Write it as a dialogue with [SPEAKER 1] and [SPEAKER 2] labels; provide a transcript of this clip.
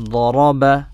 [SPEAKER 1] ضرب